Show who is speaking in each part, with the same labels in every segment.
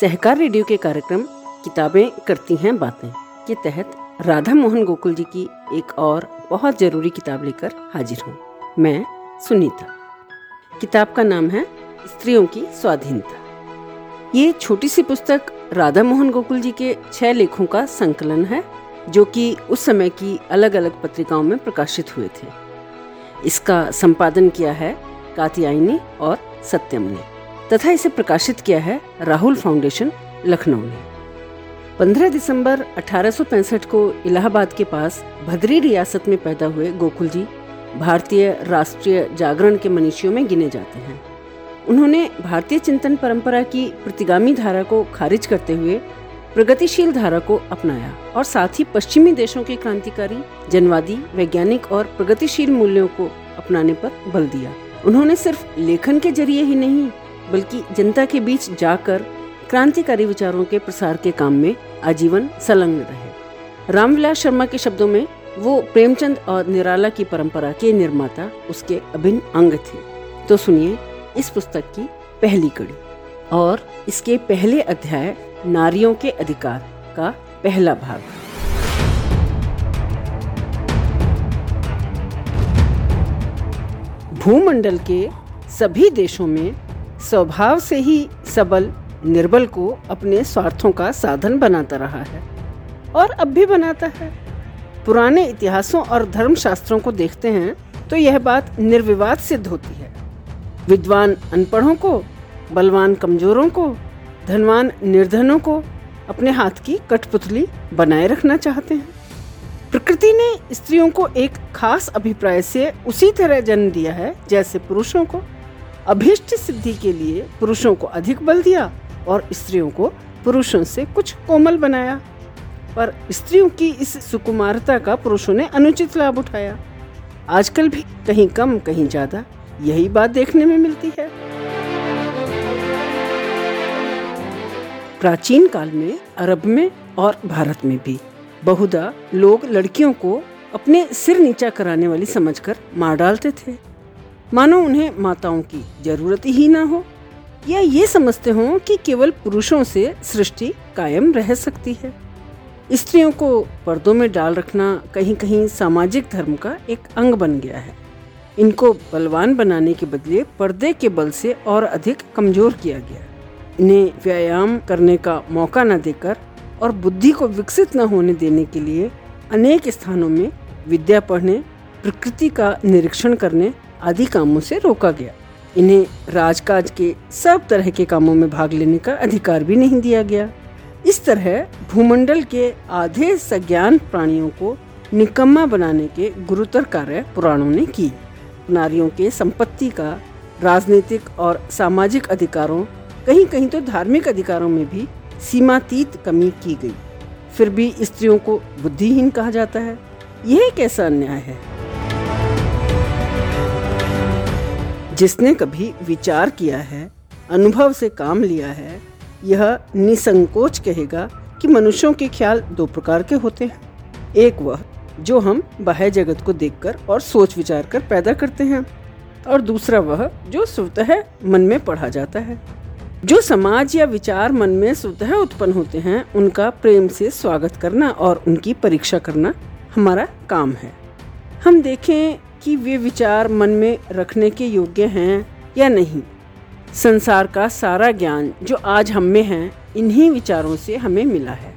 Speaker 1: सहकार radio के कार्यक्रम किताबें करती हैं बातें के तहत राधा मोहन गोकुल जी की एक और बहुत ज़रूरी किताब लेकर हाजिर हूँ। मैं सुनीता। किताब का नाम है स्त्रियों की स्वाधीनता। ये छोटी सी पुस्तक राधा मोहन गोकुल जी के छह लेखों का संकलन है, जो कि उस समय की अलग अलग पत्रिकाओं में प्रकाशित हुए थे। इसका संपादन किया है कातियायनी और सत्यम ने। तथा इसे प्रकाशित किया है राहुल फाउंडेशन, लखनऊ ने। 15 दिसंबर 1865 को इलाहाबाद के पास भद्री रियासत में पैदा हुए गोकुल जी भारतीय राष्ट्रीय जागरण के मनीषियों में गिने जाते हैं। उन्होंने भारतीय चिंतन परंपरा की प्रतिगामी धारा को खारिज करते हुए प्रगतिशील धारा को अपनाया और साथ ही पश्चिमी देशों के क्रांतिकारी, जनवादी, वैज्ञानिक और प्रगतिशील मूल्यों को अपनाने पर बल दिया। उन्होंने सिर्फ़ लेखन के ज़रिए ही नहीं बल्कि जनता के बीच जाकर क्रांतिकारी विचारों के प्रसार के काम में आजीवन संलग्न रहे। रामविलास शर्मा के शब्दों में वो प्रेमचंद और निराला की परंपरा के निर्माता, उसके अभिन्न अंग थे। तो सुनिए इस पुस्तक की पहली कड़ी और इसके पहले अध्याय, नारियों के अधिकार का पहला भाग। भूमंडल के सभी देशों में स्वभाव से ही सबल निर्बल को अपने स्वार्थों का साधन बनाता रहा है और अब भी बनाता है। पुराने इतिहासों और धर्मशास्त्रों को देखते हैं तो यह बात निर्विवाद सिद्ध होती है। विद्वान अनपढ़ों को, बलवान कमजोरों को, धनवान निर्धनों को अपने हाथ की कठपुतली बनाए रखना चाहते हैं। प्रकृति ने स्त्रियों को एक खास अभिप्राय से उसी तरह जन्म दिया है, जैसे पुरुषों को। अभिष्ट सिद्धि के लिए पुरुषों को अधिक बल दिया और स्त्रियों को पुरुषों से कुछ कोमल बनाया। पर स्त्रियों की इस सुकुमारता का पुरुषों ने अनुचित लाभ उठाया। आजकल भी कहीं कम, कहीं ज़्यादा यही बात देखने में मिलती है। प्राचीन काल में, अरब में और भारत में भी बहुधा लोग लड़कियों को अपने सिर नीचा कराने वाली समझकर मार डालते थे। मानो उन्हें माताओं की ज़रूरत ही ना हो। या ये समझते हो कि केवल पुरुषों से सृष्टि कायम रह सकती है। स्त्रियों को पर्दों में डाल रखना कहीं कहीं सामाजिक धर्म का एक अंग बन गया है। इनको बलवान बनाने के बदले पर्दे के बल से और अधिक कमज़ोर किया गया। इन्हें व्यायाम करने का मौका न देकर और बुद्धि को विकसित न होने देने के लिए अनेक स्थानों में विद्या पढ़ने, प्रकृति का निरीक्षण करने आदि कामों से रोका गया। इन्हें राजकाज के सब तरह के कामों में भाग लेने का अधिकार भी नहीं दिया गया। इस तरह भूमंडल के आधे सज्ञान प्राणियों को निकम्मा बनाने के गुरुतर कार्य पुराणों ने की नारियों के संपत्ति का राजनीतिक और सामाजिक अधिकारों कहीं कहीं तो धार्मिक अधिकारों में भी सीमातीत कमी की गई। फिर भी स्त्रियों को बुद्धिहीन कहा जाता है। यह कैसा अन्याय है? जिसने कभी विचार किया है, अनुभव से काम लिया है, यह निसंकोच कहेगा कि मनुष्यों के ख्याल दो प्रकार के होते हैं। एक वह, जो हम बाह्य जगत को देखकर और सोच विचार कर पैदा करते हैं, और दूसरा वह, जो स्वतः मन में पढ़ा जाता है। जो समाज या विचार मन में स्वतः उत्पन्न होते हैं, उनका प्रेम से स्वागत करना और उनकी परीक्षा करना हमारा काम है। हम देखें कि वे विचार मन में रखने के योग्य हैं या नहीं। संसार का सारा ज्ञान जो आज हम में है, इन्हीं विचारों से हमें मिला है।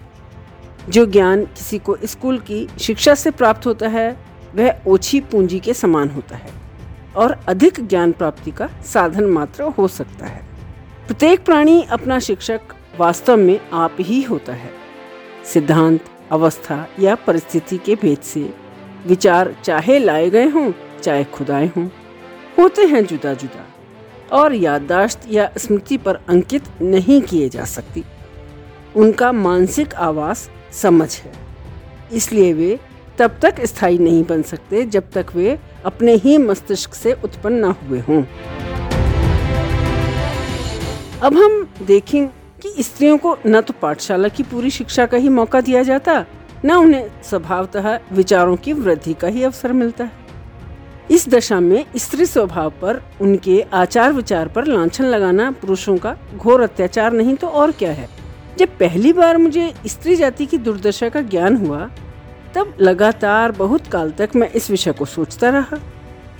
Speaker 1: जो ज्ञान किसी को स्कूल की शिक्षा से प्राप्त होता है, वह ओछी पूंजी के समान होता है और अधिक ज्ञान प्राप्ति का साधन मात्र हो सकता है। प्रत्येक प्राणी अपना शिक्षक वास्तव में आप ही होता है। सिद्धांत, अवस्था या परिस्थिति के भेद से विचार चाहे लाए गए हों, चाहे खुदाए हों, होते हैं जुदा जुदा, और याददाश्त या स्मृति पर अंकित नहीं किए जा सकती। उनका मानसिक आवास समझ है, इसलिए वे तब तक स्थायी नहीं बन सकते जब तक वे अपने ही मस्तिष्क से उत्पन्न न हुए हों। अब हम देखें कि स्त्रियों को न तो पाठशाला की पूरी शिक्षा का ही मौका दिया जाता न उन्हें स्वभावतः विचारों की वृद्धि का ही अवसर मिलता है। इस दशा में स्त्री स्वभाव पर, उनके आचार विचार पर लाछन लगाना पुरुषों का घोर अत्याचार नहीं तो और क्या है। जब पहली बार मुझे स्त्री जाति की दुर्दशा का ज्ञान हुआ, तब लगातार बहुत काल तक मैं इस विषय को सोचता रहा।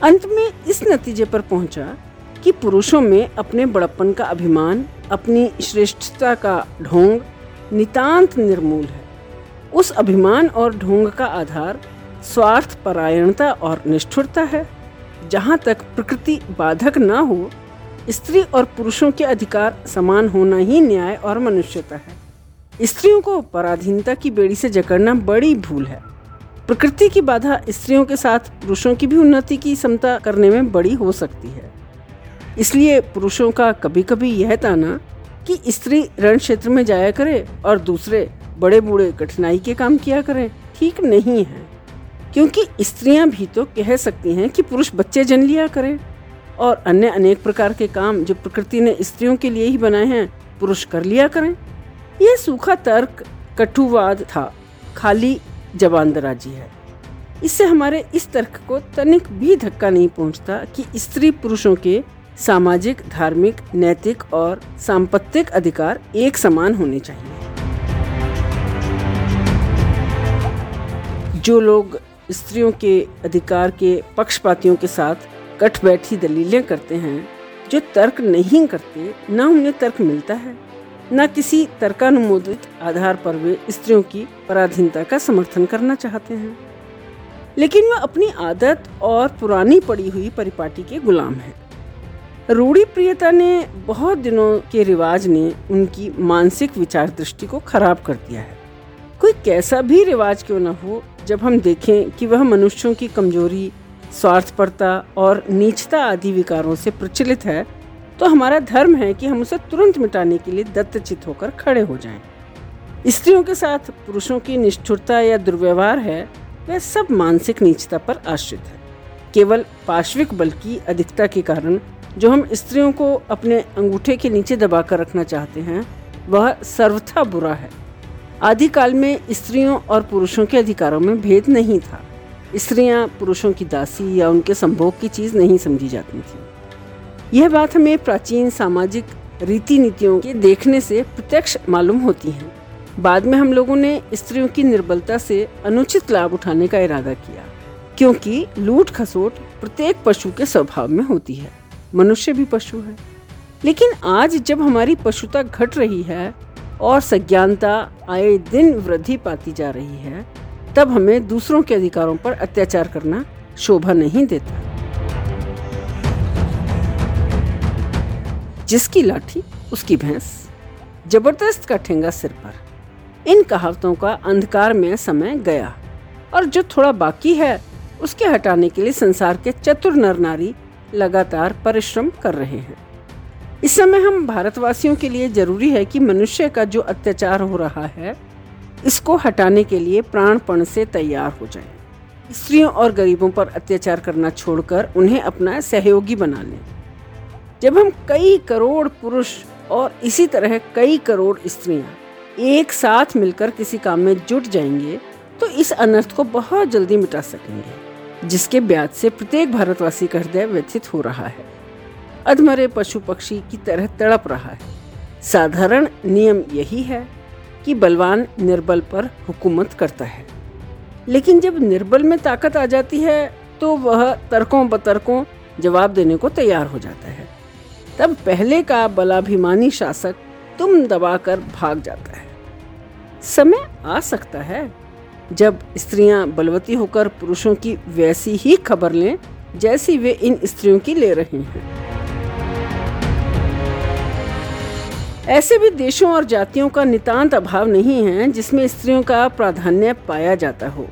Speaker 1: अंत में इस नतीजे पर पहुँचा कि पुरुषों में अपने बड़प्पन का अभिमान, अपनी श्रेष्ठता का ढोंग नितांत निर्मूल है। उस अभिमान और ढोंग का आधार स्वार्थ, परायणता और निष्ठुरता है। जहाँ तक प्रकृति बाधक न हो, स्त्री और पुरुषों के अधिकार समान होना ही न्याय और मनुष्यता है। स्त्रियों को पराधीनता की बेड़ी से जकड़ना बड़ी भूल है। प्रकृति की बाधा स्त्रियों के साथ पुरुषों की भी उन्नति की क्षमता करने में बड़ी हो सकती है। इसलिए पुरुषों का कभी कभी यह ताना कि स्त्री रण क्षेत्र में जाया करे और दूसरे बड़े बूढ़े कठिनाई के काम किया करें, ठीक नहीं है। क्योंकि स्त्रियाँ भी तो कह सकती हैं कि पुरुष बच्चे जन लिया करें। और अन्य अनेक प्रकार के काम जो प्रकृति ने स्त्रियों के लिए ही बनाए हैं, पुरुष कर लिया करें। यह सूखा तर्क, कटुवाद था। खाली जबानदराजी है। इससे हमारे इस तर्क को तनिक भी धक्का नहीं पहुँचता कि स्त्री पुरुषों के सामाजिक, धार्मिक, नैतिक और सांपत्तिक अधिकार एक समान होने चाहिए। जो लोग स्त्रियों के अधिकार के, पक्षपातियों के साथ कट बैठी दलीलें करते हैं, जो तर्क नहीं करते, न उन्हें तर्क मिलता है, न किसी तर्कानुमोदित आधार पर वे स्त्रियों की पराधीनता का समर्थन करना चाहते हैं। लेकिन वह अपनी आदत और पुरानी पड़ी हुई परिपाटी के गुलाम हैं। रूढ़ी प्रियता ने बहुत दिनों के रिवाज ने उनकी मानसिक विचार दृष्टि को खराब कर दिया है। कोई कैसा भी रिवाज क्यों न हो, जब हम देखें कि वह मनुष्यों की कमज़ोरी, स्वार्थपरता और नीचता आदि विकारों से प्रचलित है तो हमारा धर्म है कि हम उसे तुरंत मिटाने के लिए दत्तचित होकर खड़े हो जाएँ। स्त्रियों के साथ पुरुषों की निष्ठुरता या दुर्व्यवहार है, वह सब मानसिक नीचता पर आश्रित है केवल पार्श्विक बल की अधिकता के कारण जो हम स्त्रियों को अपने अंगूठे के नीचे दबाकर रखना चाहते हैं, वह सर्वथा बुरा है आदिकाल में स्त्रियों और पुरुषों के अधिकारों में भेद नहीं था। स्त्रियाँ पुरुषों की दासी या उनके संभोग की चीज़ नहीं समझी जाती थी। यह बात हमें प्राचीन सामाजिक रीति नीतियों के देखने से प्रत्यक्ष मालूम होती है। बाद में हम लोगों ने स्त्रियों की निर्बलता से अनुचित लाभ उठाने का इरादा किया, क्योंकि लूट खसोट प्रत्येक पशु के स्वभाव में होती है। मनुष्य भी पशु है। लेकिन आज जब हमारी पशुता घट रही है और सज्ञानता आए दिन वृद्धि पाती जा रही है, तब हमें दूसरों के अधिकारों पर अत्याचार करना शोभा नहीं देता। जिसकी लाठी, उसकी भैंस, ज़बरदस्त का ठेंगा सिर पर, इन कहावतों का अंधकार में समय गया, और जो थोड़ा बाकी है, उसके हटाने के लिए संसार के चतुर नर नारी लगातार परिश्रम कर रहे हैं। इस समय हम भारतवासियों के लिए ज़रूरी है कि मनुष्य का जो अत्याचार हो रहा है, इसको हटाने के लिए प्राणपण से तैयार हो जाए। स्त्रियों और गरीबों पर अत्याचार करना छोड़कर उन्हें अपना सहयोगी बना लें। जब हम कई करोड़ पुरुष और इसी तरह कई करोड़ स्त्रियाँ एक साथ मिलकर किसी काम में जुट जाएँगे तो इस अनर्थ को बहुत जल्दी मिटा सकेंगे, जिसके ब्याज से प्रत्येक भारतवासी का हृदय व्यथित हो रहा है। अधमरे पशु पक्षी की तरह तड़प रहा है। साधारण नियम यही है कि बलवान निर्बल पर हुकूमत करता है। लेकिन जब निर्बल में ताकत आ जाती है तो वह तर्कों बतर्कों जवाब देने को तैयार हो जाता है। तब पहले का बलाभिमानी शासक तुम दबाकर भाग जाता है। समय आ सकता है जब स्त्रियाँ बलवती होकर पुरुषों की वैसी ही खबर लें जैसी वे इन स्त्रियों की ले रही हैं। ऐसे भी देशों और जातियों का नितांत अभाव नहीं है जिसमें स्त्रियों का प्राधान्य पाया जाता हो।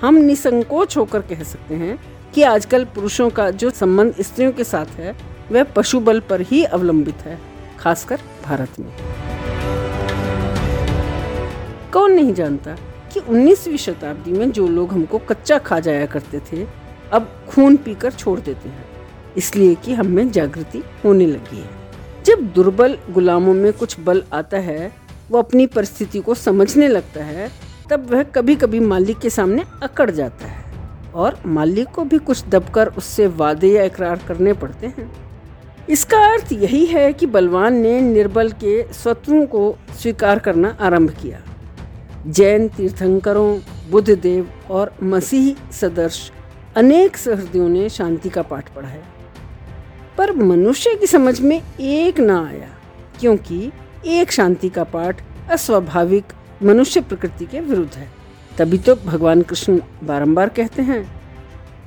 Speaker 1: हम निसंकोच होकर कह सकते हैं कि आजकल पुरुषों का जो संबंध स्त्रियों के साथ है, वह पशु बल पर ही अवलंबित है, खासकर भारत में। कौन नहीं जानता कि 19वीं शताब्दी में जो लोग हमको कच्चा खा जाया करते थे, अब खून पीकर छोड़ देते हैं, इसलिए कि हम जागृति होने लगी है। जब दुर्बल गुलामों में कुछ बल आता है, वो अपनी परिस्थिति को समझने लगता है, तब वह कभी कभी मालिक के सामने अकड़ जाता है और मालिक को भी कुछ दबकर उससे वादे या इकरार करने पड़ते हैं। इसका अर्थ यही है कि बलवान ने निर्बल के शत्रुओं को स्वीकार करना आरंभ किया। जैन तीर्थंकरों बुद्ध देव और मसीह सदर्श अनेक सहृदयों ने शांति का पाठ पढ़ा है। पर मनुष्य की समझ में एक ना आया, क्योंकि एक शांति का पाठ अस्वाभाविक मनुष्य प्रकृति के विरुद्ध है। तभी तो भगवान कृष्ण बारंबार कहते हैं,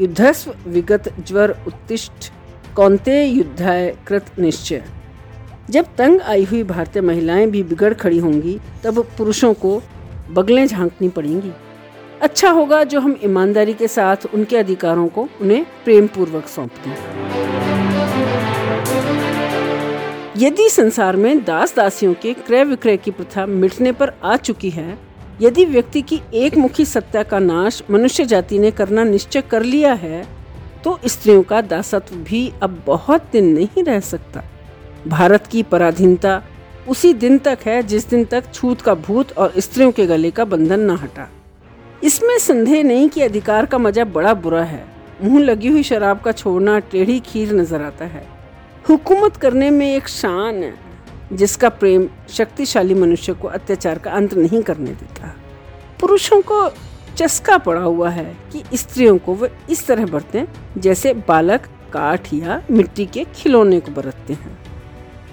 Speaker 1: युद्धस्व विगत ज्वर उत्तिष्ठ, कौनते युद्धाय कृत निश्चय। जब तंग आई हुई भारतीय महिलाएँ भी बिगड़ खड़ी होंगी, तब पुरुषों को बगलें झांकनी पड़ेंगी। अच्छा होगा जो हम ईमानदारी के साथ उनके अधिकारों को उन्हें प्रेम पूर्वक सौंप दें यदि संसार में दास दासियों के क्रय विक्रय की प्रथा मिटने पर आ चुकी है, यदि व्यक्ति की एक मुखी सत्ता का नाश मनुष्य जाति ने करना निश्चय कर लिया है तो स्त्रियों का दासत्व भी अब बहुत दिन नहीं रह सकता। भारत की पराधीनता उसी दिन तक है जिस दिन तक छूत का भूत और स्त्रियों के गले का बंधन न हटा। इसमें संदेह नहीं कि अधिकार का मज़ा बड़ा बुरा है। मुँह लगी हुई शराब का छोड़ना टेढ़ी खीर नज़र आता है। हुकूमत करने में एक शान है, जिसका प्रेम शक्तिशाली मनुष्य को अत्याचार का अंत नहीं करने देता। पुरुषों को चस्का पड़ा हुआ है कि स्त्रियों को वे इस तरह बरतें, जैसे बालक काठ या मिट्टी के खिलौने को बरतते हैं।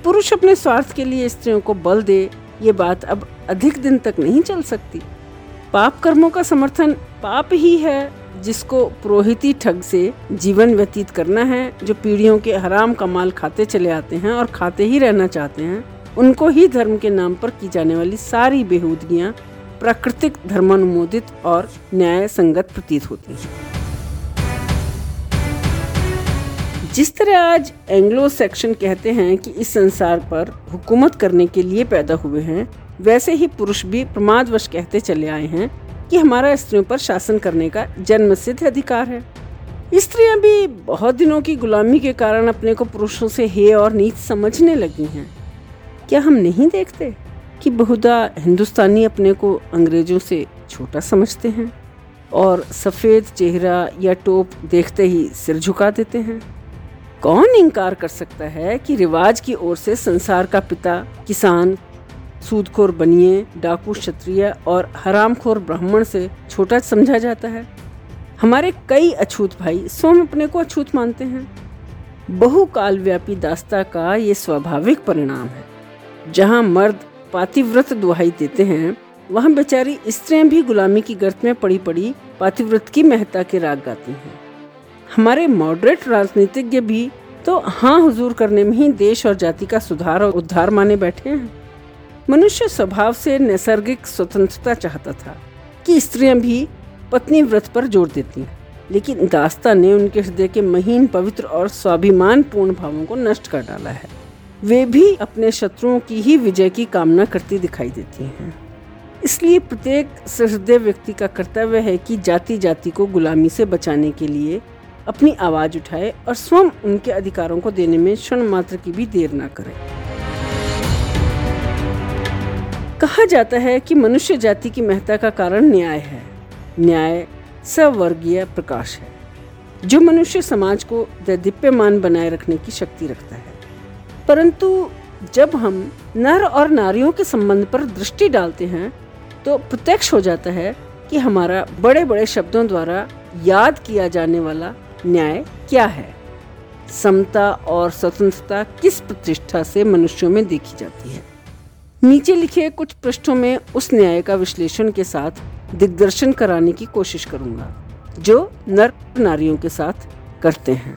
Speaker 1: पुरुष अपने स्वार्थ के लिए स्त्रियों को बल दे, ये बात अब अधिक दिन तक नहीं चल सकती। पाप कर्मों का समर्थन पाप ही है जिसको पुरोहिती ठग से जीवन व्यतीत करना है, जो पीढ़ियों के हराम का माल खाते चले आते हैं और खाते ही रहना चाहते हैं, उनको ही धर्म के नाम पर की जाने वाली सारी बेहूदगियाँ प्राकृतिक धर्मानुमोदित और न्याय संगत प्रतीत होती हैं। जिस तरह आज एंग्लो सेक्शन कहते हैं कि इस संसार पर हुकूमत करने के लिए पैदा हुए हैं, वैसे ही पुरुष भी प्रमादवश कहते चले आए हैं कि हमारा स्त्रियों पर शासन करने का जन्मसिद्ध अधिकार है। स्त्रियाँ भी बहुत दिनों की गुलामी के कारण अपने को पुरुषों से हे और नीच समझने लगी हैं। क्या हम नहीं देखते कि बहुधा हिंदुस्तानी अपने को अंग्रेज़ों से छोटा समझते हैं और सफ़ेद चेहरा या टोप देखते ही सिर झुका देते हैं? कौन इनकार कर सकता है कि रिवाज की ओर से संसार का पिता किसान सूदखोर बनिए, डाकू क्षत्रिय और हरामखोर ब्राह्मण से छोटा समझा जाता है। हमारे कई अछूत भाई स्वयं अपने को अछूत मानते हैं। बहुकाल व्यापी दास्ता का ये स्वाभाविक परिणाम है। जहाँ मर्द पातिव्रत दुहाई देते हैं, वहाँ बेचारी स्त्रियाँ भी गुलामी की गर्त में पड़ी पड़ी पातिव्रत की महत्ता के राग गाती हैं। हमारे मॉडरेट राजनीतिज्ञ भी तो हाँ हुजूर करने में ही देश और जाति का सुधार और उद्धार माने बैठे हैं। मनुष्य स्वभाव से नैसर्गिक स्वतंत्रता चाहता था कि स्त्रियाँ भी पत्नी व्रत पर ज़ोर देती लेकिन दास्ता ने उनके हृदय के महीन, पवित्र और स्वाभिमान पूर्ण भावों को नष्ट कर डाला है। वे भी अपने शत्रुओं की ही विजय की कामना करती दिखाई देती हैं। इसलिए प्रत्येक सहृदय व्यक्ति का कर्तव्य है कि जाति जाति को गुलामी से बचाने के लिए अपनी आवाज़ उठाए और स्वयं उनके अधिकारों को देने में क्षण मात्र की भी देर न करे। कहा जाता है कि मनुष्य जाति की महत्ता का कारण न्याय है। न्याय सवर्गीय प्रकाश है। जो मनुष्य समाज को दैदीप्यमान बनाए रखने की शक्ति रखता है। परंतु जब हम नर और नारियों के संबंध पर दृष्टि डालते हैं तो प्रत्यक्ष हो जाता है कि हमारा बड़े बड़े शब्दों द्वारा याद किया जाने वाला न्याय क्या है। समता और स्वतंत्रता किस प्रतिष्ठा से मनुष्यों में देखी जाती है? नीचे लिखे कुछ पृष्ठों में उस न्याय का विश्लेषण के साथ दिग्दर्शन कराने की कोशिश करूँगा, जो नर नारियों के साथ करते हैं।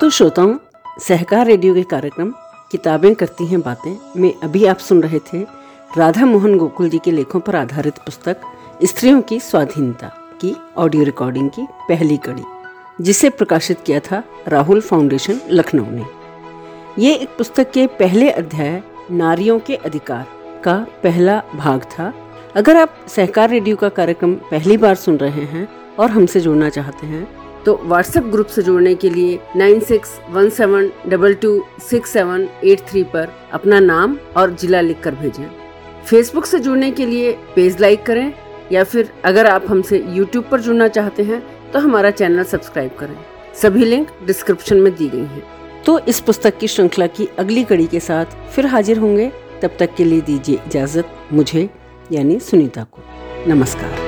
Speaker 1: तो श्रोताओं, सहकार रेडियो के कार्यक्रम, किताबें करती हैं बातें, में अभी आप सुन रहे थे राधा मोहन गोकुल जी के लेखों पर आधारित पुस्तक, स्त्रियों की स्वाधीनता की ऑडियो रिकॉर्डिंग की पहली कड़ी, जिसे प्रकाशित किया था राहुल फाउंडेशन लखनऊ ने। ये एक पुस्तक के पहले अध्याय, नारियों के अधिकार, का पहला भाग था। अगर आप सहकार रेडियो का कार्यक्रम पहली बार सुन रहे हैं और हमसे जुड़ना चाहते हैं तो व्हाट्सएप ग्रुप से जुड़ने के लिए nine six one seven double two six seven eight three पर अपना नाम और जिला लिखकर भेजें। फेसबुक से जुड़ने के लिए पेज लाइक करें या फिर अगर आप हमसे यूट्यूब पर जुड़ना चाहते हैं तो हमारा चैनल सब्सक्राइब करें। सभी लिंक डिस्क्रिप्शन में दी गई हैं। तो इस पुस्तक की श्रृंखला की अगली कड़ी के साथ फिर हाजिर होंगे। तब तक के लिए दीजिए इजाज़त मुझे, यानी सुनीता को। नमस्कार।